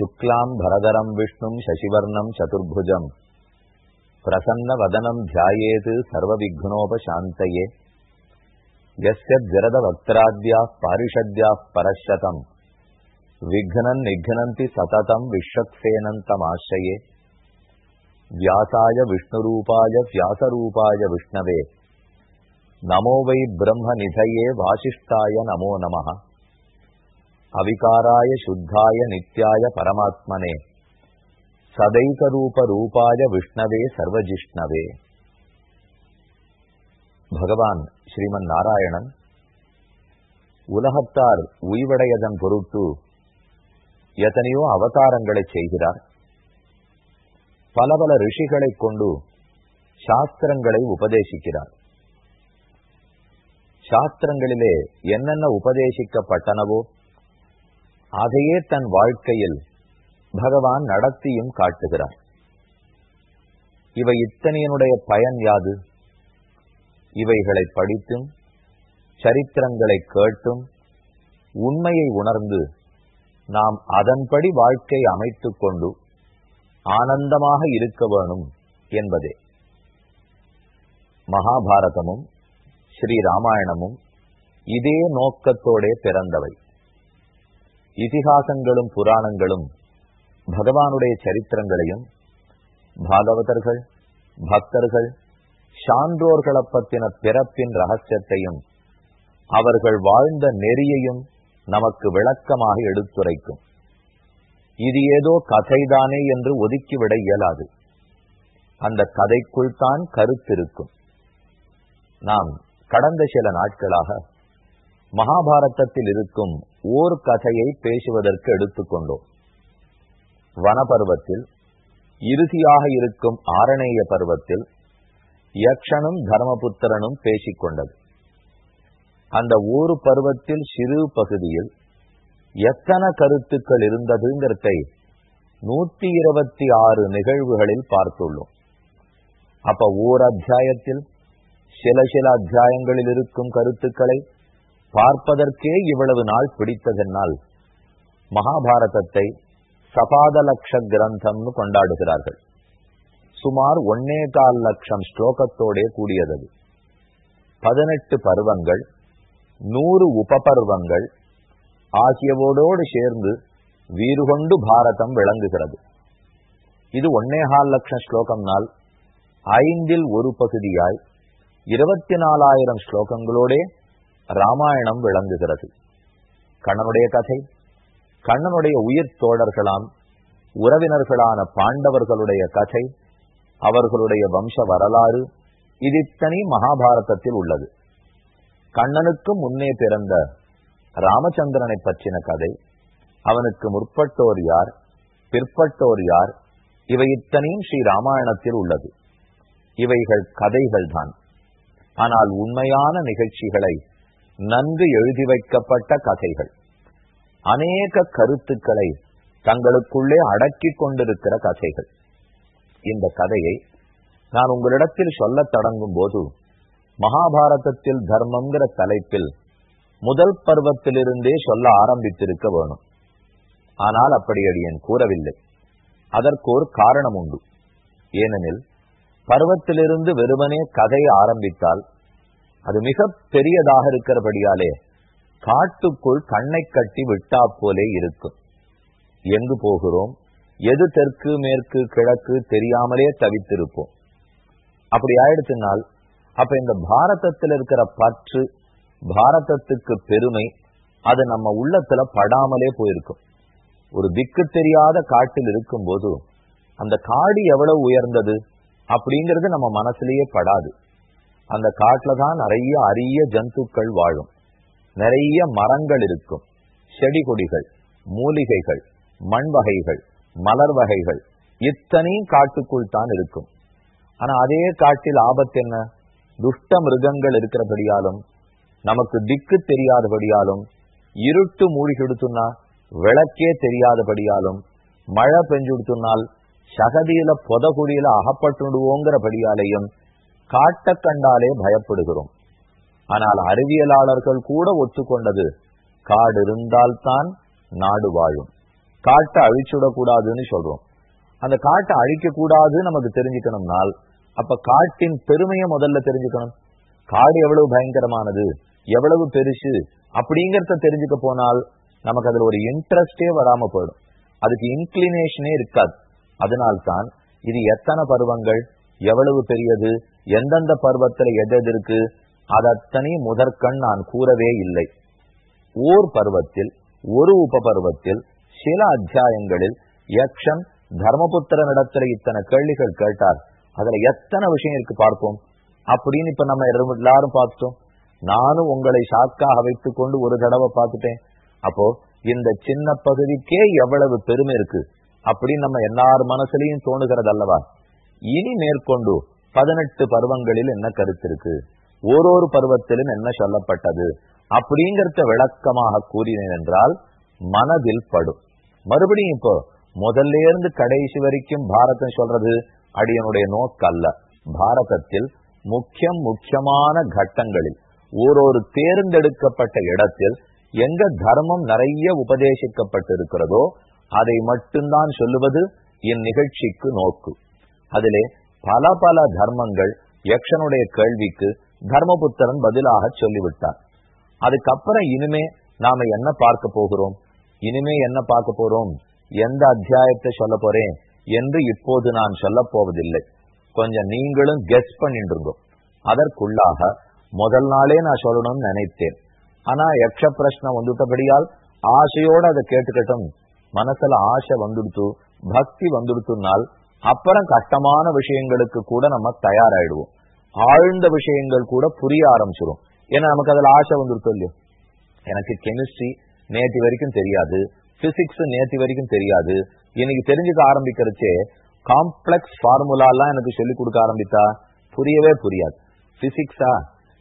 சுக்லாம் பரதரம் விஷ்ணும் சசிவர்ணம் சதுர்புஜம் பிரசன்ன வதனம் தியாயேது சர்வ விக்னோபாந்தயே எஸ்ய ஜரத வக்திராத்யா பாரிஷத்யா பரஷதம் விக்னன் நிக்னந்தி சததம் விஸ்வக்சேனந்தமாசிரயே வியாசாய விஷ்ணுரூபாய வியாசரூபாய விஷ்ணவே நமோ வை பிரம்ம நிதயே வாசிஷ்டாய நமோ நமஹா அவிகாராய சுத்தாய நித்யாய பரமாத்மனே சதைகரூப ரூபாய விஷ்ணவே சர்வஜிஷ்ணவே பகவான் ஸ்ரீமன் நாராயணன் உலகத்தார் உய்வடையதன் பொருட்டு எத்தனையோ அவதாரங்களை செய்கிறார் பல பல ரிஷிகளைக் கொண்டு சாஸ்திரங்களை உபதேசிக்கிறார் சாஸ்திரங்களிலே என்னென்ன உபதேசிக்கப்பட்டனவோ அதையே தன் வாழ்க்கையில் பகவான் நடத்தியும் காட்டுகிறார் இவை இத்தனையனுடைய பயன் யாது? இவைகளை படித்தும் சரித்திரங்களை கேட்டும் உண்மையை உணர்ந்து நாம் அதன்படி வாழ்க்கை அமைத்துக் கொண்டு ஆனந்தமாக இருக்க வேணும் என்பதே. மகாபாரதமும் ஸ்ரீ ராமாயணமும் இதே நோக்கத்தோடே பிறந்தவை. இதிகாசங்களும் புராணங்களும் பகவானுடைய சரித்திரங்களையும் பாகவதர்கள் பக்தர்கள் சான்றோர்களை பற்றின பிறப்பின் ரகசியத்தையும் அவர்கள் வாழ்ந்த நெறியையும் நமக்கு விளக்கமாக எடுத்துரைக்கும். இது ஏதோ கதைதானே என்று ஒதுக்கிவிட இயலாது. அந்த கதைக்குள் தான் கருத்திருக்கும். நாம் கடந்த சில நாட்களாக மகாபாரதத்தில் இருக்கும் ஓர் கதையை பேசுவதற்கு எடுத்துக்கொண்டோம். வனபருவத்தில் இறுதியாக இருக்கும் ஆரணேய பருவத்தில் யக்ஷனும் தர்மபுத்திரனும் பேசிக்கொண்டது. அந்த ஒரு பருவத்தில் சிறு பகுதியில் எத்தனை கருத்துக்கள் இருந்ததுங்கிறதை நூத்தி இருபத்தி ஆறு நிகழ்வுகளில் பார்த்துள்ளோம். அப்ப ஓர் அத்தியாயத்தில் சில சில அத்தியாயங்களில் இருக்கும் கருத்துக்களை பார்ப்பதற்கே இவ்வளவு நாள் பிடித்ததென்னால் மகாபாரதத்தை சபாதலக்ஷ கிரந்தம்னு கொண்டாடுகிறார்கள். சுமார் ஒன்னே கால் லட்சம் ஸ்லோகத்தோடே கூடியது பதினெட்டு பருவங்கள் நூறு உபபர்வங்கள் ஆகியவோடோடு சேர்ந்து வீறுகொண்டு பாரதம் விளங்குகிறது. இது ஒன்னேகால் லட்சம் ஸ்லோகம்னால் ஐந்தில் ஒரு பகுதியாய் இருபத்தி நாலாயிரம் ஸ்லோகங்களோடே ராமாயணம் விளங்குகிறது. கண்ணனுடைய கதை கண்ணனுடைய உயிர் தோழர்களாம் உறவினர்களான பாண்டவர்களுடைய கதை அவர்களுடைய வம்ச வரலாறு இதித்தனி மகாபாரதத்தில் உள்ளது. கண்ணனுக்கு முன்னே பிறந்த ராமச்சந்திரனை பற்றின கதை அவனுக்கு முற்பட்டோர் யார் பிற்பட்டோர் யார் இவை இத்தனையும் ஸ்ரீ ராமாயணத்தில் உள்ளது. இவைகள் கதைகள் தான் ஆனால் உண்மையான நிகழ்ச்சிகளை நன்கு எழுதி வைக்கப்பட்ட கதைகள். அநேக கருத்துக்களை தங்களுக்குள்ளே அடக்கி கொண்டிருக்கிற கதைகள். இந்த கதையை நான் உங்களிடத்தில் சொல்ல தொடங்கும் போது மகாபாரதத்தில் தர்மங்கிற தலைப்பில் முதல் பருவத்திலிருந்தே சொல்ல ஆரம்பித்திருக்க வேணும். ஆனால் அப்படி அடியேன் கூறவில்லை. அதற்கு ஒரு காரணம் உண்டு. ஏனெனில் பருவத்திலிருந்து வெறுமனே கதை ஆரம்பித்தால் அது மிக பெரியதாக இருக்கிறபடியாலே காட்டுக்குள் கண்ணை கட்டி விட்டா போலே இருக்கும். எங்கு போகிறோம்? எது தெற்கு மேற்கு கிழக்கு தெரியாமலே தவித்திருப்போம். அப்படி ஆயிடுச்சுனால் அப்ப இந்த பாரதத்தில் இருக்கிற பற்று பாரதத்துக்கு பெருமை அது நம்ம உள்ளத்துல படாமலே போயிருக்கும். ஒரு திக்கு தெரியாத காட்டில் இருக்கும் போது அந்த காடு எவ்வளவு உயர்ந்தது அப்படிங்கிறது நம்ம மனசுலயே படாது. அந்த காட்டுல தான் நிறைய அரிய ஜந்துக்கள் வாழும். நிறைய மரங்கள் இருக்கும். செடி கொடிகள் மூலிகைகள் மண் வகைகள் மலர் வகைகள் இத்தனையும் காட்டுக்குள் தான் இருக்கும். ஆனா அதே காட்டில் ஆபத்து என்ன? துஷ்ட மிருகங்கள் இருக்கிறபடியாலும் நமக்கு திக்கு தெரியாதபடியாலும் இருட்டு மூழ்கிடுத்துனா விளக்கே தெரியாதபடியாலும் மழை பெஞ்சுடுத்துனால் சகதியில பொதகுடியில அகப்பட்டுடுவோங்கிறபடியாலையும் காட்ட கண்டாலே பயப்படுகிறோம். ஆனால் அறிவியலாளர்கள் கூட ஒத்துக்கொண்டது காடு இருந்தால்தான் நாடு வாழும். காட்டை அழிச்சுடக்கூடாதுன்னு சொல்றோம். அந்த காட்டை அழிக்க கூடாது நமக்கு தெரிஞ்சுக்கணும்னால் அப்ப காட்டின் பெருமையை முதல்ல தெரிஞ்சுக்கணும். காடு எவ்வளவு பயங்கரமானது எவ்வளவு பெருசு அப்படிங்கறத தெரிஞ்சுக்க போனால் நமக்கு அதுல ஒரு இன்ட்ரெஸ்டே வராம போயிடும். அதுக்கு இன்க்ளினேஷனே இருக்காது. அதனால்தான் இது எத்தனை பருவங்கள் எவ்வளவு பெரியது எந்தெந்த பருவத்துல எதெது எது இருக்கு அதத்தனை முதற்கண் நான் கூறவே இல்லை. ஓர் பருவத்தில் ஒரு உப பருவத்தில் சில அத்தியாயங்களில் யக்ஷன் தர்மபுத்திரனிடத்துல இத்தனை கேள்விகள் கேட்டார். அதுல எத்தனை விஷயம் இருக்கு பார்ப்போம். அப்படின்னு இப்ப நம்ம எல்லாரும் பார்த்துட்டோம் நானும் உங்களை சாக்காக வைத்துக் கொண்டு ஒரு தடவை பார்த்துட்டேன். அப்போ இந்த சின்ன பகுதிக்கே எவ்வளவு பெருமை இருக்கு அப்படின்னு நம்ம எல்லார் மனசுலயும் தோணுகிறது அல்லவா இனி மேற்கொண்டு பதினெட்டு பருவங்களில் என்ன கருத்து இருக்கு ஓரொரு பருவத்திலும் என்ன சொல்லப்பட்டது? அப்படிங்கறத விளக்கமாக கூறினேன் என்றால் மனதில் படும். மறுபடியும் இப்போ முதல்ல இருந்து கடைசி வரைக்கும் பாரதம் சொல்றது அடியனுடைய நோக்கு அல்ல பாரதத்தில் முக்கியம் முக்கியமான கட்டங்களில் ஓரொரு தேர்ந்தெடுக்கப்பட்ட இடத்தில் எங்க தர்மம் நிறைய உபதேசிக்கப்பட்டிருக்கிறதோ அதை மட்டும்தான் சொல்லுவது என் நிகழ்ச்சிக்கு நோக்கு. அதிலே பல பல தர்மங்கள் யக்ஷனுடைய கேள்விக்கு தர்மபுத்திரன் பதிலாக சொல்லிவிட்டார் அதுக்கப்புறம் இனிமே நாம என்ன பார்க்க போகிறோம்? இனிமே என்ன பார்க்க போறோம்? எந்த அத்தியாயத்தை சொல்ல போறேன் என்று இப்போது நான் சொல்ல போவதில்லை. கொஞ்சம் நீங்களும் கெஸ் பண்ணிட்டு அதற்குள்ளாக முதல் நாளே நான் சொல்லணும்னு நினைத்தேன். ஆனா யக்ஷ பிரச்சனை வந்துட்டபடியால் ஆசையோட அதை கேட்டுக்கட்டும். மனசுல ஆசை வந்துடுத்து பக்தி வந்துடுத்துனால் அப்புறம் கஷ்டமான விஷயங்களுக்கு கூட நம்ம தயாராயிடுவோம். ஆழ்ந்த விஷயங்கள் கூட புரிய ஆரம்பிச்சிடும் ஏன்னா நமக்கு அதுல ஆசை வந்துருக்கோ இல்லையோ? எனக்கு கெமிஸ்ட்ரி நேற்று வரைக்கும் தெரியாது. பிசிக்ஸ் நேற்று வரைக்கும் தெரியாது. இன்னைக்கு தெரிஞ்சுக்க ஆரம்பிக்கிறச்சே காம்ப்ளெக்ஸ் ஃபார்முலாலாம் எனக்கு சொல்லிக் கொடுக்க ஆரம்பித்தா புரியவே புரியாது. பிசிக்ஸா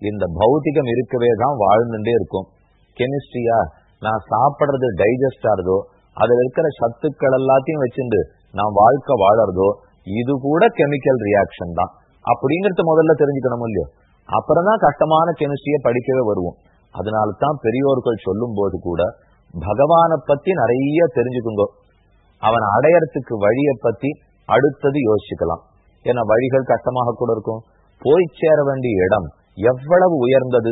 இந்த பௌத்திகம் இருக்கவே தான் வாழ்ந்துட்டே இருக்கும். கெமிஸ்ட்ரியா நான் சாப்பிடுறது டைஜஸ்ட் ஆறதோ அதுல இருக்கிற சத்துக்கள் எல்லாத்தையும் வச்சுட்டு நான் வாழ்க்கை வாழறதோ இது கூட கெமிக்கல் ரியாக்ஷன் தான். அப்படிங்கறத முதல்ல தெரிஞ்சுக்கணும் இல்லையோ? அப்புறம் தான் கஷ்டமான கெமிஸ்ட்ரிய படிக்கவே வருவோம். அதனால தான் பெரியோர்கள் சொல்லும் போது கூட பகவானை பத்தி நிறைய தெரிஞ்சுக்குங்க. அவன் அடையறதுக்கு வழியை பத்தி அடுத்தது யோசிச்சுக்கலாம் ஏன்னா வழிகள் கஷ்டமாக கூட இருக்கும். போய் சேர வேண்டிய இடம் எவ்வளவு உயர்ந்தது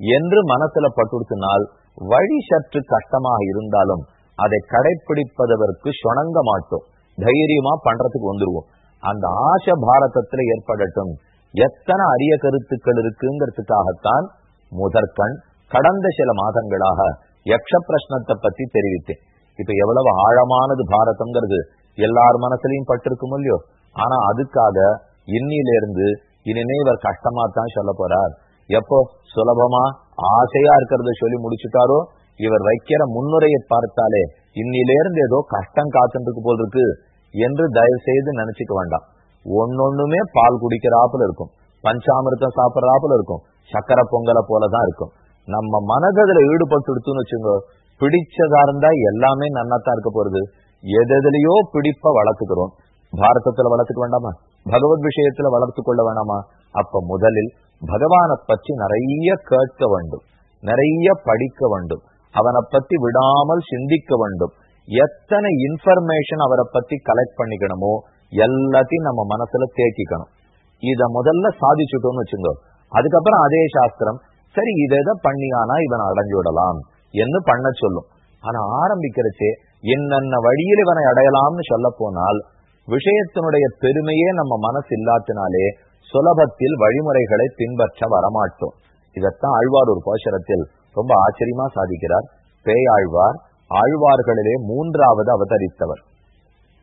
என்று மனசுல பட்டுடுத்தினால் வழி சற்று கஷ்டமாக இருந்தாலும் அதை கடைபிடிப்பதற்கு சுணங்க மாட்டோம். தைரியமா பண்றதுக்கு வந்துருவோம். அந்த ஆசை பாரதத்துல ஏற்படட்டும். எத்தனை அரிய கருத்துக்கள் இருக்குங்கிறதுக்காகத்தான் முதற்கண் கடந்த சில மாதங்களாக யக்ஷ பிரஷ்னத்தை பத்தி தெரிவித்தேன். இப்ப எவ்வளவு ஆழமானது பாரதம்ங்கிறது எல்லார் மனசுலயும் பட்டிருக்கும் இல்லையோ? ஆனா அதுக்காக இன்னிலிருந்து இனிமே இவர் கஷ்டமா தான் சொல்ல போறார். எப்போ? சுலபமா ஆசையா இருக்கிறத சொல்லி முடிச்சுட்டாரோ? இவர் வைக்கிற முன்னுரையை பார்த்தாலே இன்னிலிருந்து ஏதோ கஷ்டம் காத்துட்டு போல் இருக்கு என்று தயவு செய்து நினைச்சுக்க வேண்டாம். ஒன்னொண்ணுமே பால் குடிக்கிறாப்புல இருக்கும். பஞ்சாமிரதம் சாப்பிட்றாப்புல இருக்கும். சக்கரை பொங்கலை போலதான் இருக்கும். நம்ம மனதில் ஈடுபட்டு வச்சுங்க பிடிச்சதா இருந்தா எல்லாமே நன்னாத்தான் இருக்க போறது. எதுலயோ பிடிப்ப வளர்த்துக்கிறோம். பாரதத்துல வளர்த்துக்க வேண்டாமா? பகவத் விஷயத்துல வளர்த்து கொள்ள வேணாமா? அப்ப முதலில் பகவானை பற்றி நிறைய கேட்க வேண்டும். நிறைய படிக்க வேண்டும். அவனை பத்தி விடாமல் சிந்திக்க வேண்டும். எத்தனை இன்ஃபர்மேஷன் அவரை பத்தி கலெக்ட் பண்ணிக்கணுமோ எல்லாத்தையும் நம்ம மனசுல தேக்கிக்கணும். இத முதல்ல சாதிச்சுட்டோம்னு வச்சுக்கோ. அதுக்கப்புறம் அதே சாஸ்திரம் சரி இதை எதை பண்ணியானா இவனை அடைஞ்சு விடலாம் என்று பண்ண சொல்லும். ஆனா ஆரம்பிக்கிறச்சே என்னென்ன வழியில் இவனை அடையலாம்னு சொல்ல போனால் விஷயத்தினுடைய பெருமையே நம்ம மனசு இல்லாத்தினாலே சுலபத்தில் வழிமுறைகளை பின்பற்ற வரமாட்டோம். இதத்தான் ஆழ்வார் ஒரு கோஷரத்தில் ரொம்ப ஆச்சரியமா சாதிக்கிறார். பேயாழ்வார் ஆழ்வார்களிலே மூன்றாவது அவதரித்தவர்.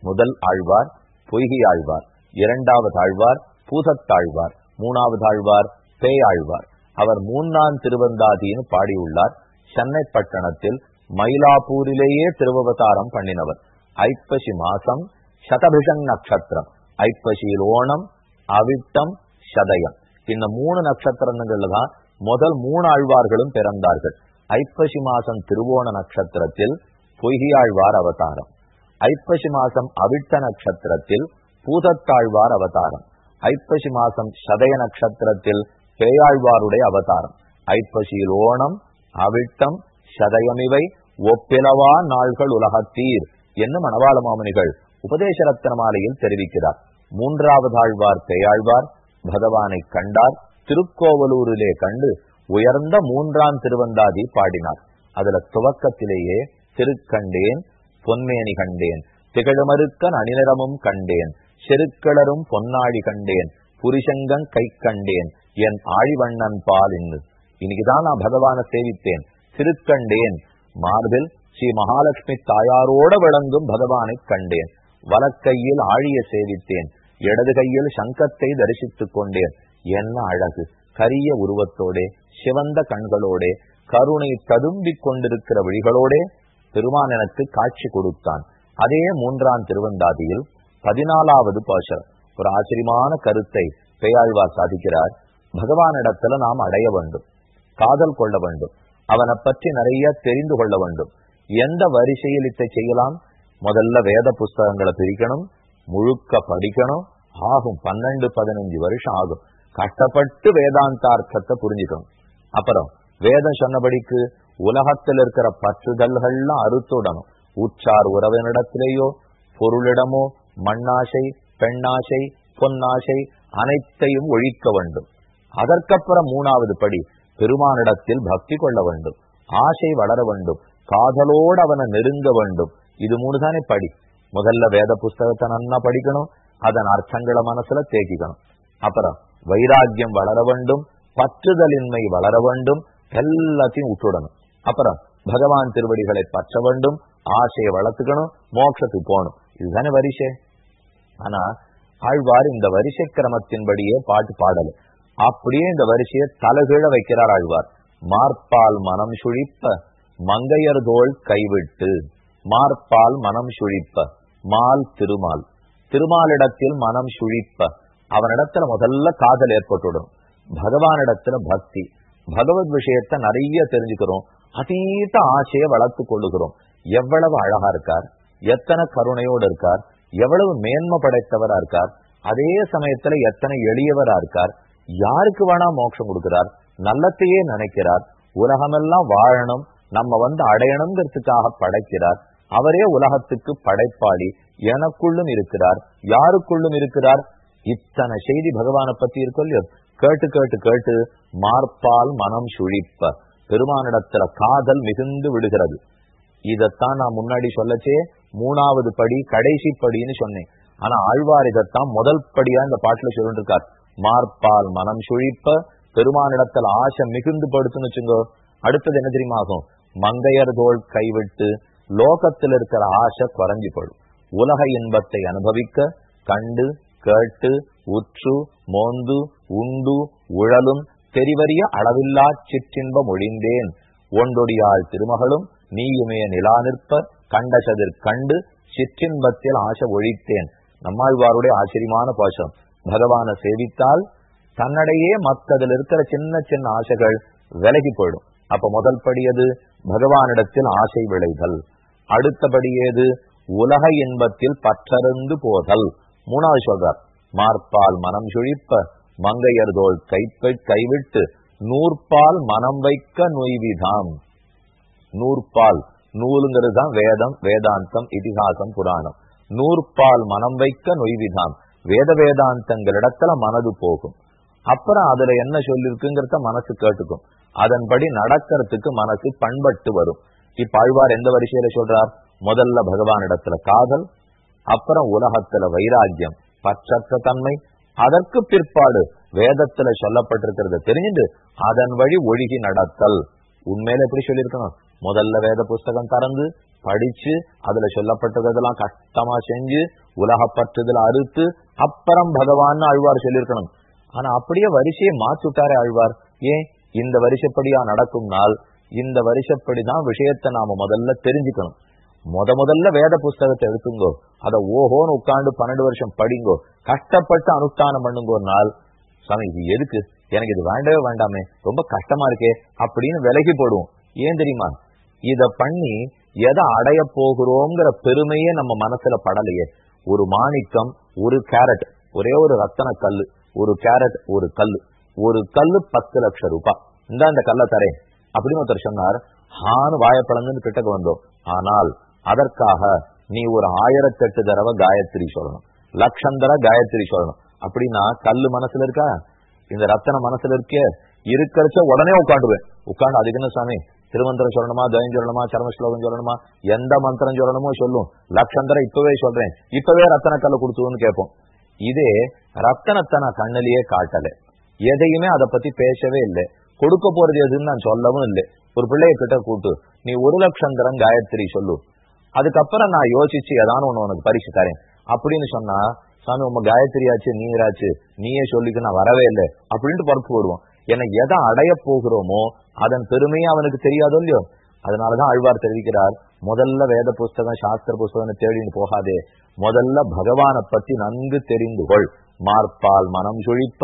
முதல் ஆழ்வார் பொய்கி ஆழ்வார். இரண்டாவது ஆழ்வார் பூசத்தாழ்வார். மூணாவது ஆழ்வார் பேயாழ்வார். அவர் மூன்றாம் திருவந்தாதின்னு பாடியுள்ளார். சென்னை பட்டணத்தில் மயிலாப்பூரிலேயே திருவவதாரம் பண்ணினவர். ஐப்பசி மாசம் சதபிஷன் நட்சத்திரம். ஐப்பசியில் ஓணம் அவிட்டம் சதயம். இந்த மூணு நட்சத்திரங்கள்ல தான் முதல் மூணு ஆழ்வார்களும் பிறந்தார்கள். ஐப்பசி மாசம் திருவோண நட்சத்திரத்தில் பொய்கியாழ்வார் அவதாரம். ஐப்பசி மாசம் அவிட்ட நட்சத்திரத்தில் பூதத்தாழ்வார் அவதாரம். ஐப்பசி மாசம் சதய நட்சத்திரத்தில் பேயாழ்வாருடைய அவதாரம். ஐப்பசியில் ஓணம் அவிட்டம் சதயமிவை ஒப்பிலவா நாள்கள் உலகத்தீர் என்ன மணவாள மாமனிகள் உபதேச ரத்தன மாலையில் தெரிவிக்கிறார். மூன்றாவது ஆழ்வார் பேயாழ்வார் பகவானை கண்டார் திருக்கோவலூரிலே கண்டு உயர்ந்த மூன்றாம் திருவந்தாதி பாடினார். அதுல துவக்கத்திலேயே திருக்கண்டேன் பொன்மேனி கண்டேன் திகழமறுக்கன் அணிநிறமும் கண்டேன் செருக்கிளரும் பொன்னாடி கண்டேன் புரிசங்கன் கை கண்டேன் என் ஆழிவண்ணன் பால் இன்னு இன்னைக்குதான் நான் பகவான சேவித்தேன். திருக்கண்டேன் மார்பில் ஸ்ரீ மகாலட்சுமி தாயாரோட விளங்கும் பகவானை கண்டேன். வலக்கையில் ஆழிய சேவித்தேன். இடது கையில் சங்கத்தை தரிசித்துக் கொண்டேன் என்ன அழகு கரிய உருவத்தோடே சிவந்த கண்களோடே கருணை ததும்பிக் கொண்டிருக்கிற வழிகளோடே பெருமான் எனக்கு காட்சி கொடுத்தான். அதே மூன்றாம் திருவந்தாதியில் பதினாலாவது பாசம் ஒரு ஆச்சரியமான கருத்தை பெயாழ்வார் சாதிக்கிறார். பகவானிடத்துல நாம் அடைய வேண்டும் காதல் கொள்ள வேண்டும் அவனை பற்றி நிறைய தெரிந்து கொள்ள வேண்டும். எந்த வரிசையில் இத்தை செய்யலாம்? முதல்ல வேத புஸ்தகங்களை பிரிக்கணும் முழுக்க படிக்கணும் ஆகும் பன்னெண்டு பதினஞ்சு வருஷம் ஆகும். கஷ்டப்பட்டு வேதாந்தார்த்தத்தை புரிஞ்சுக்கணும். அப்புறம் வேதம் சொன்னபடிக்கு உலகத்தில் இருக்கிற பற்றுதல்கள்லாம் அறுத்துடணும் உச்சார் உறவினிடத்திலேயோ பொருளிடமோ மண்ணாசை பெண்ணாசை பொன்னாசை அனைத்தையும் ஒழிக்க வேண்டும். அதற்கப்புறம் மூணாவது படி பெருமானிடத்தில் பக்தி கொள்ள வேண்டும். ஆசை வளர வேண்டும். காதலோடு அவனை நெருங்க வேண்டும். இது மூணு தானே படி. முதல்ல வேத புஸ்தகத்தை நன்னா படிக்கணும். அதன் அர்த்தங்களை மனசுல தேக்கிக்கணும். அப்புறம் வைராக்கியம் வளர வேண்டும் பற்றுதலின்மை வளர வேண்டும் எல்லாத்தையும் விட்டுடணும் அப்புறம் பகவான் திருவடிகளை பற்ற வேண்டும் ஆசையை வளர்த்துக்கணும் மோட்சத்துக்கு போகணும். இதுதானே வரிசை. ஆனா ஆழ்வார் இந்த வரிசை கிரமத்தின்படியே பாட்டு பாடல. அப்படியே இந்த வரிசையை தலகீழ வைக்கிறார் ஆழ்வார். மார்பால் மனம் சுழிப்ப மங்கையர்கோள் கைவிட்டு. மார்பால் மனம் சுழிப்ப மால் திருமால். திருமாலிடத்தில் மனம் சுழிப்ப. அவனிடத்துல முதல்ல காதல் ஏற்பட்டுடும். பகவானிடத்துல பக்தி. பகவத் விஷயத்த நிறைய தெரிஞ்சுக்கிறோம். அதீத ஆசையை வளர்த்து கொள்ளுகிறோம். எவ்வளவு அழகா இருக்கார். எத்தனை கருணையோடு இருக்கார். எவ்வளவு மேன்மை படைத்தவரா இருக்கார். அதே சமயத்துல எத்தனை எளியவரா இருக்கார். யாருக்கு வேணா மோட்சம் கொடுக்கிறார். நல்லத்தையே நினைக்கிறார். உலகமெல்லாம் வாழணும். நம்ம வந்து அடையணுங்கிறதுக்காக படைக்கிறார். அவரே உலகத்துக்கு படைப்பாளி. எனக்குள்ளும் இருக்கிறார். யாருக்குள்ளும் இருக்கிறார்? இத்தனை செய்தி பகவானை பத்தி இருக்கோ கேட்டு கேட்டு கேட்டு மார்பால் மனம் சுழிப்ப. பெருமானிடத்துல காதல் மிகுந்து விடுகிறது இதத்தான் நான் முன்னாடி சொல்லச்சே மூணாவது படி கடைசி படின்னு சொன்னேன். ஆனா ஆழ்வார் இதைத்தான் முதல் படியா இந்த பாட்டுல சொல்லிருக்கார். மார்பால் மனம் சுழிப்ப பெருமானிடத்துல ஆசை மிகுந்து படுத்துன்னு வச்சுங்கோ. அடுத்தது என்ன தெரியுமா ஆகும்? மங்கையர் தோல் கைவிட்டு லோகத்தில் இருக்கிற ஆசை குறைஞ்சி போடும் உலக இன்பத்தை அனுபவிக்க கண்டு கேட்டு உற்று மோந்து உண்டு உழலும் தெரிவறிய அளவில்லா சிற்றின்பம் ஒழிந்தேன் ஒன்றொடியாள் திருமகளும் நீயுமே நிலா நிற்ப கண்டசதிர் கண்டு சிற்றின்பத்தில் ஆசை ஒழித்தேன். நம்மாழ்வாருடைய ஆச்சரியமான பாசம். பகவானை சேவித்தால் தன்னடையே மத்ததில் இருக்கிற சின்ன சின்ன ஆசைகள் விலகி போயிடும். அப்ப முதல் படியது பகவானிடத்தில் ஆசை விளைதல். அடுத்தபடியேது உலக இன்பத்தில் பற்றருந்து போதல். மூணாவது சொல்றார் மார்பால் மனம் சுழிப்ப மங்கையர் தோல் கைப்பை கைவிட்டு நூற்பால் மனம் வைக்க நொய்விதாம். நூற்பால் நூலுங்கிறது தான் வேதம் வேதாந்தம் இதிகாசம் புராணம். நூற்பால் மனம் வைக்க நொய்விதாம். வேத வேதாந்தங்களிடத்துல மனது போகும். அப்புறம் அதுல என்ன சொல்லிருக்குங்கிறத மனசு கேட்டுக்கும். அதன்படி நடக்கிறதுக்கு மனசு பண்பட்டு வரும். இப்ப ஆழ்வார் எந்த வரிசையில சொல்றார்? முதல்ல பகவானிடத்துல காதல் அப்புறம் உலகத்துல வைராக்கியம் பற்றற்ற தன்மை அதற்கு பிற்பாடு வேதத்துல சொல்லப்பட்டிருக்கிறத. தெரிஞ்சுட்டு அதன் வழி ஒழுகி நடத்தல். உண்மையில எப்படி சொல்லியிருக்கணும்? முதல்ல வேத புஸ்தகம் திறந்து படிச்சு அதுல சொல்லப்பட்டதெல்லாம் கஷ்டமா செஞ்சு உலக அறுத்து அப்புறம் பகவான் ஆழ்வார் சொல்லியிருக்கணும். ஆனா அப்படியே வரிசையை மாத்துட்டாரே ஆழ்வார். ஏன்? இந்த வருஷப்படியா நடக்கும் நாள் இந்த வருஷப்படிதான் விஷயத்தை நாம முதல்ல தெரிஞ்சுக்கணும். முத முதல்ல வேத புஸ்தகத்தை எடுத்துங்கோ. அத ஓஹோன்னு உட்காந்து பன்னெண்டு வருஷம் படிங்கோ. கஷ்டப்பட்டு அனுஷ்டானம் பண்ணுங்க ஒரு நாள். சாமி இது எதுக்கு? எனக்கு இது வேண்டவே வேண்டாமே. ரொம்ப கஷ்டமா இருக்கே. அப்படின்னு விலகி போடுவோம். ஏன் தெரியுமா? இத பண்ணி எதை அடைய போகிறோங்கிற பெருமையே நம்ம மனசுல படலையே. ஒரு மாணிக்கம் ஒரு கேரட். ஒரே ஒரு ரத்தன கல்லு ஒரு கேரட் ஒரு கல்லு ஒரு கல்லு பத்து லட்சம் ரூபாய் இந்த அந்த கல்லை தரேன். அப்படின்னு ஒருத்தர் சொன்னார். ஹான் வாயப்பழந்துன்னு கிட்டக்கு வந்தோம். ஆனால் அதற்காக நீ ஒரு ஆயிரத்தெட்டு தடவை காயத்ரி சொல்லணும். லட்சம் தடவை காயத்ரி சொல்லணும். அப்படின்னா கல்லு மனசுல இருக்கா? இந்த ரத்தன மனசுல இருக்கே. இருக்கிறச்ச உடனே உட்காந்துவேன் உட்காந்து அதுக்கு என்ன சாமி? திருமந்திரம் சொல்லணுமா தயம் சொல்லணுமா சரம ஸ்லோகம் சொல்லணுமா எந்த மந்திரம் சொல்லணுமோ சொல்லும். லட்சந்தரம் இப்பவே சொல்றேன். இப்பவே ரத்தன கல்ல கொடுத்துன்னு கேட்போம். இதே ரத்தனத்தை நான் கண்ணிலேயே காட்டல. எதையுமே அதை பத்தி பேசவே இல்லை. கொடுக்க போறது எதுன்னு நான் சொல்லவும் இல்லை. ஒரு பிள்ளைய கிட்ட கூட்டு நீ ஒரு லட்சம் தரம் காயத்ரி சொல்லு. அதுக்கப்புறம் நான் யோசிச்சு ஏதாவது ஒண்ணு உனக்கு பரிசு தரேன். அப்படின்னு சொன்னா சாமி உங்க காயத்ரியாச்சு நீராச்சு நீயே சொல்லிக்க நான் வரவே இல்லை அப்படின்ட்டு பருப்பு வருவோம் ஏன்னா எதை அடைய போகிறோமோ அதன் பெருமையை அவனுக்கு தெரியாதோ இல்லையோ? அதனாலதான் ஆழ்வார் தெரிவிக்கிறார் முதல்ல வேத புஸ்தகம் சாஸ்திர புஸ்தகம் தேடின்னு போகாதே. முதல்ல பகவானை பத்தி நன்கு தெரிந்து கொள். மார்பால் மனம் சுழிப்ப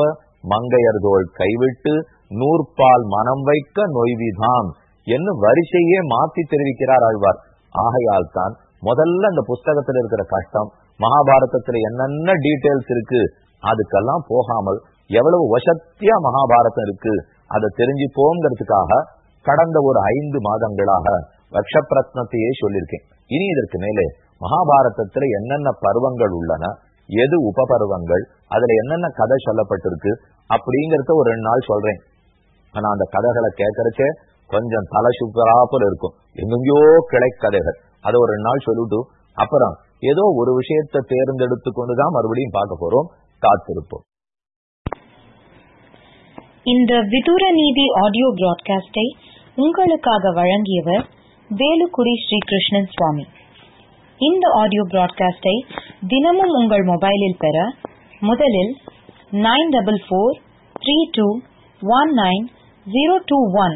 மங்கையர்தோள் கைவிட்டு நூற்பால் மனம் வைக்க நொய்விதாம் என்று வரிசையே மாத்தி தெரிவிக்கிறார் ஆழ்வார். ஆகையால் தான் முதல்ல அந்த புஸ்தகத்துல இருக்கிற கஷ்டம் மகாபாரதத்துல என்னென்ன டீட்டெயில்ஸ் இருக்கு அதுக்கெல்லாம் போகாமல் எவ்வளவு வசத்தியா மகாபாரதம் இருக்கு அதை தெரிஞ்சுப்போங்கிறதுக்காக கடந்த ஒரு ஐந்து மாதங்களாக வக்ஷப்பிரத்னத்தையே சொல்லியிருக்கேன். இனி இதற்கு மேலே மகாபாரதத்துல என்னென்ன பருவங்கள் உள்ளன எது உபபருவங்கள் அதுல என்னென்ன கதை சொல்லப்பட்டிருக்கு அப்படிங்கறத ஒரு ரெண்டு நாள் சொல்றேன். ஆனா அந்த கதைகளை கேட்கறச்சே கொஞ்சம் தலை சுக்கராப்பல் இருக்கும். எங்கெங்கயோ கிளைக்கதைகள் அதை ஒரு நாள் சொல்லிட்டு அப்புறம் ஏதோ ஒரு விஷயத்தை தேர்ந்தெடுத்து கொண்டுதான் மறுபடியும் பார்க்க போறோம். காத்திருப்போம். இந்த விதூர நீதி ஆடியோ பிராட்காஸ்டை உங்களுக்காக வழங்கியவர் வேலுக்குடி ஸ்ரீகிருஷ்ணன் சுவாமி. இந்த ஆடியோ பிராட்காஸ்டை தினமும் உங்கள் மொபைலில் பெற முதலில் nine double four three two one nine zero two one